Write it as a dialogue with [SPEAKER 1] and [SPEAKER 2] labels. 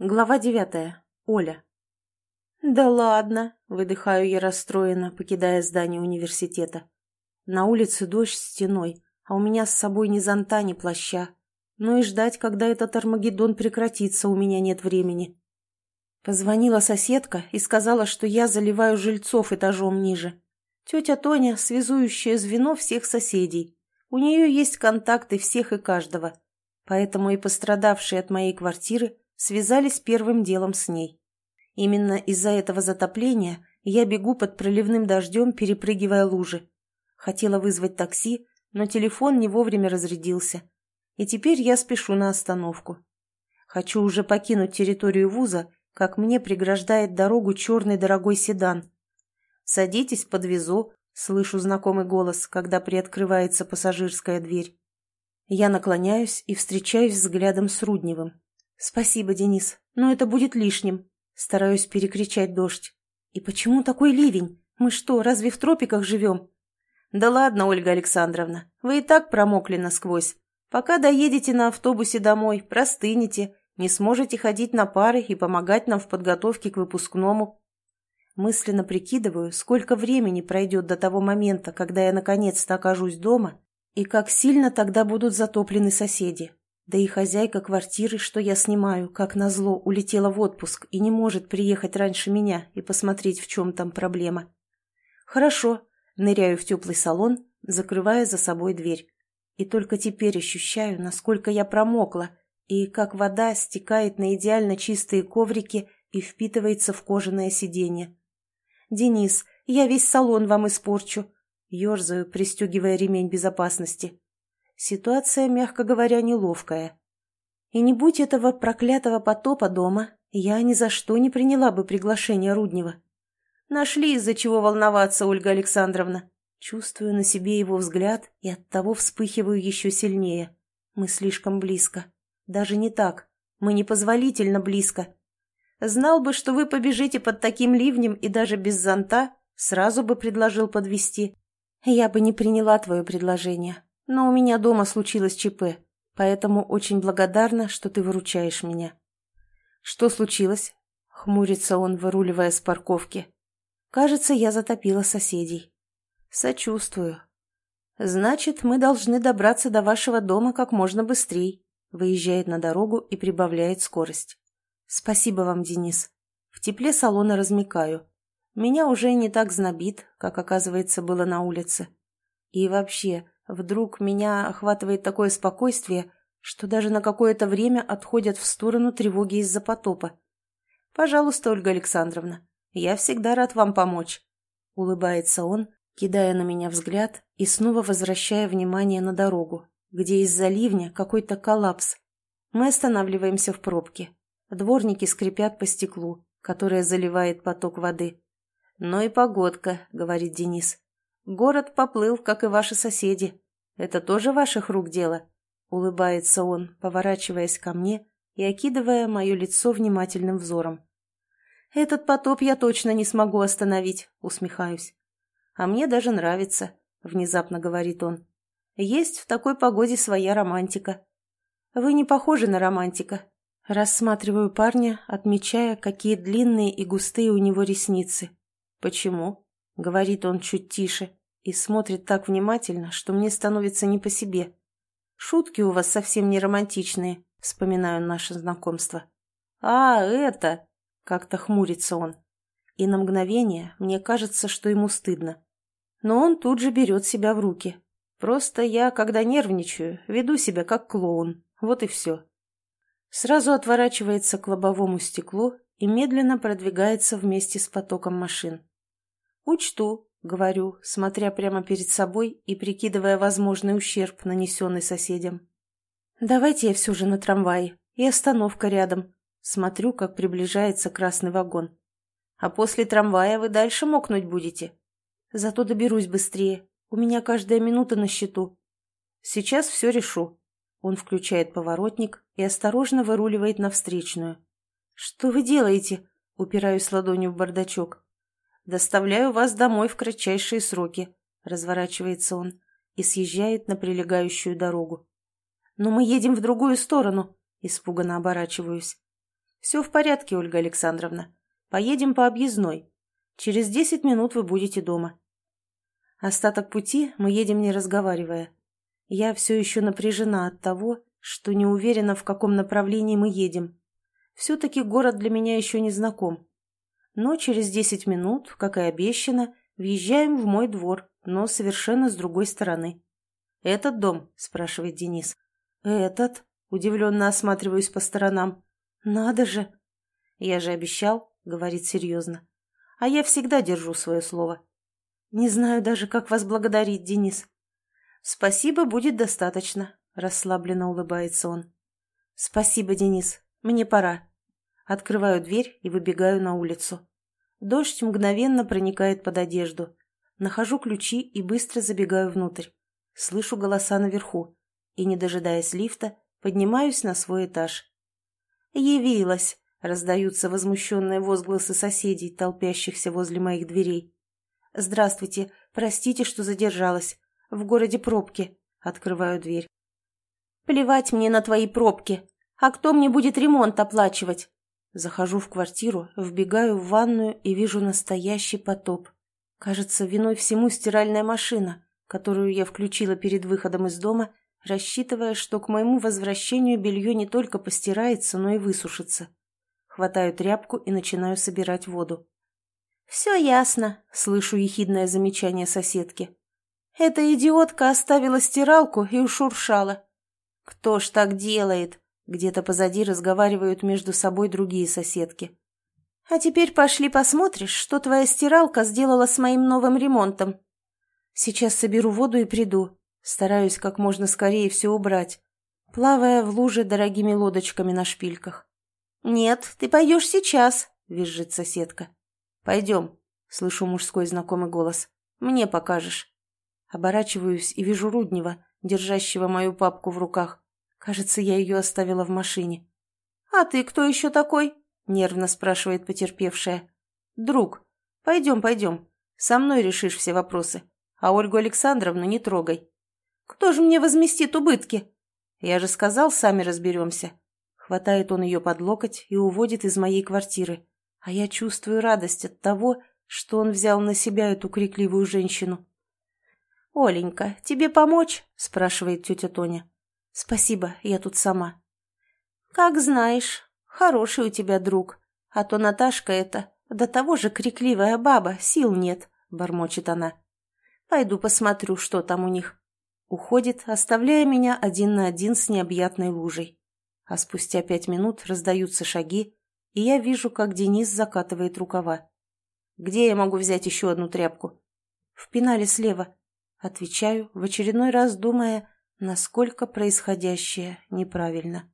[SPEAKER 1] Глава девятая. Оля. «Да ладно!» – выдыхаю я расстроенно, покидая здание университета. На улице дождь стеной, а у меня с собой ни зонта, ни плаща. Ну и ждать, когда этот Армагеддон прекратится, у меня нет времени. Позвонила соседка и сказала, что я заливаю жильцов этажом ниже. Тетя Тоня – связующее звено всех соседей. У нее есть контакты всех и каждого. Поэтому и пострадавшие от моей квартиры – связались первым делом с ней. Именно из-за этого затопления я бегу под проливным дождем, перепрыгивая лужи. Хотела вызвать такси, но телефон не вовремя разрядился. И теперь я спешу на остановку. Хочу уже покинуть территорию вуза, как мне преграждает дорогу черный дорогой седан. «Садитесь, подвезу», — слышу знакомый голос, когда приоткрывается пассажирская дверь. Я наклоняюсь и встречаюсь взглядом с Рудневым. «Спасибо, Денис, но это будет лишним». Стараюсь перекричать дождь. «И почему такой ливень? Мы что, разве в тропиках живем?» «Да ладно, Ольга Александровна, вы и так промокли насквозь. Пока доедете на автобусе домой, простынете, не сможете ходить на пары и помогать нам в подготовке к выпускному». Мысленно прикидываю, сколько времени пройдет до того момента, когда я наконец-то окажусь дома, и как сильно тогда будут затоплены соседи. Да и хозяйка квартиры, что я снимаю, как назло, улетела в отпуск и не может приехать раньше меня и посмотреть, в чем там проблема. Хорошо, ныряю в теплый салон, закрывая за собой дверь. И только теперь ощущаю, насколько я промокла, и как вода стекает на идеально чистые коврики и впитывается в кожаное сиденье. «Денис, я весь салон вам испорчу», — ерзаю, пристегивая ремень безопасности. Ситуация, мягко говоря, неловкая. И не будь этого проклятого потопа дома, я ни за что не приняла бы приглашение Руднева. Нашли из-за чего волноваться, Ольга Александровна. Чувствую на себе его взгляд и оттого вспыхиваю еще сильнее. Мы слишком близко. Даже не так. Мы непозволительно близко. Знал бы, что вы побежите под таким ливнем и даже без зонта, сразу бы предложил подвести. Я бы не приняла твое предложение, но у меня дома случилось ЧП, поэтому очень благодарна, что ты выручаешь меня. Что случилось? Хмурится он, выруливая с парковки. Кажется, я затопила соседей. Сочувствую. Значит, мы должны добраться до вашего дома как можно быстрее. Выезжает на дорогу и прибавляет скорость. Спасибо вам, Денис. В тепле салона размекаю. Меня уже не так знобит, как, оказывается, было на улице. И вообще, Вдруг меня охватывает такое спокойствие, что даже на какое-то время отходят в сторону тревоги из-за потопа. «Пожалуйста, Ольга Александровна, я всегда рад вам помочь», — улыбается он, кидая на меня взгляд и снова возвращая внимание на дорогу, где из-за ливня какой-то коллапс. Мы останавливаемся в пробке. Дворники скрипят по стеклу, которое заливает поток воды. «Ну и погодка», — говорит Денис. Город поплыл, как и ваши соседи. Это тоже ваших рук дело?» Улыбается он, поворачиваясь ко мне и окидывая мое лицо внимательным взором. «Этот потоп я точно не смогу остановить», — усмехаюсь. «А мне даже нравится», — внезапно говорит он. «Есть в такой погоде своя романтика». «Вы не похожи на романтика». Рассматриваю парня, отмечая, какие длинные и густые у него ресницы. «Почему?» — говорит он чуть тише, и смотрит так внимательно, что мне становится не по себе. «Шутки у вас совсем не романтичные», — вспоминаю наше знакомство. «А, это...» — как-то хмурится он. И на мгновение мне кажется, что ему стыдно. Но он тут же берет себя в руки. Просто я, когда нервничаю, веду себя как клоун. Вот и все. Сразу отворачивается к лобовому стеклу и медленно продвигается вместе с потоком машин. «Учту», — говорю, смотря прямо перед собой и прикидывая возможный ущерб, нанесенный соседям. «Давайте я все же на трамвае. И остановка рядом». Смотрю, как приближается красный вагон. «А после трамвая вы дальше мокнуть будете?» «Зато доберусь быстрее. У меня каждая минута на счету». «Сейчас все решу». Он включает поворотник и осторожно выруливает на встречную. «Что вы делаете?» — упираюсь ладонью в бардачок. «Доставляю вас домой в кратчайшие сроки», — разворачивается он и съезжает на прилегающую дорогу. «Но мы едем в другую сторону», — испуганно оборачиваюсь. Все в порядке, Ольга Александровна. Поедем по объездной. Через десять минут вы будете дома. Остаток пути мы едем не разговаривая. Я все еще напряжена от того, что не уверена, в каком направлении мы едем. Все-таки город для меня еще не знаком. Но через десять минут, как и обещано, въезжаем в мой двор, но совершенно с другой стороны. «Этот дом?» – спрашивает Денис. «Этот?» – удивленно осматриваюсь по сторонам. «Надо же!» «Я же обещал», — говорит серьезно. «А я всегда держу свое слово». «Не знаю даже, как вас благодарить, Денис». «Спасибо будет достаточно», — расслабленно улыбается он. «Спасибо, Денис. Мне пора». Открываю дверь и выбегаю на улицу. Дождь мгновенно проникает под одежду. Нахожу ключи и быстро забегаю внутрь. Слышу голоса наверху и, не дожидаясь лифта, поднимаюсь на свой этаж. «Явилась!» — раздаются возмущенные возгласы соседей, толпящихся возле моих дверей. «Здравствуйте. Простите, что задержалась. В городе пробки». Открываю дверь. «Плевать мне на твои пробки. А кто мне будет ремонт оплачивать?» Захожу в квартиру, вбегаю в ванную и вижу настоящий потоп. Кажется, виной всему стиральная машина, которую я включила перед выходом из дома рассчитывая, что к моему возвращению белье не только постирается, но и высушится. Хватаю тряпку и начинаю собирать воду. «Все ясно», — слышу ехидное замечание соседки. «Эта идиотка оставила стиралку и ушуршала». «Кто ж так делает?» Где-то позади разговаривают между собой другие соседки. «А теперь пошли посмотришь, что твоя стиралка сделала с моим новым ремонтом». «Сейчас соберу воду и приду», Стараюсь как можно скорее все убрать, плавая в луже дорогими лодочками на шпильках. «Нет, ты пойдешь сейчас», — визжит соседка. «Пойдем», — слышу мужской знакомый голос. «Мне покажешь». Оборачиваюсь и вижу Руднева, держащего мою папку в руках. Кажется, я ее оставила в машине. «А ты кто еще такой?» — нервно спрашивает потерпевшая. «Друг. Пойдем, пойдем. Со мной решишь все вопросы. А Ольгу Александровну не трогай. Кто же мне возместит убытки? Я же сказал, сами разберемся. Хватает он ее под локоть и уводит из моей квартиры. А я чувствую радость от того, что он взял на себя эту крикливую женщину. «Оленька, тебе помочь?» – спрашивает тетя Тоня. «Спасибо, я тут сама». «Как знаешь, хороший у тебя друг. А то Наташка эта, до того же крикливая баба, сил нет», – бормочет она. «Пойду посмотрю, что там у них». Уходит, оставляя меня один на один с необъятной лужей. А спустя пять минут раздаются шаги, и я вижу, как Денис закатывает рукава. «Где я могу взять еще одну тряпку?» «В пенале слева», — отвечаю, в очередной раз думая, насколько происходящее неправильно.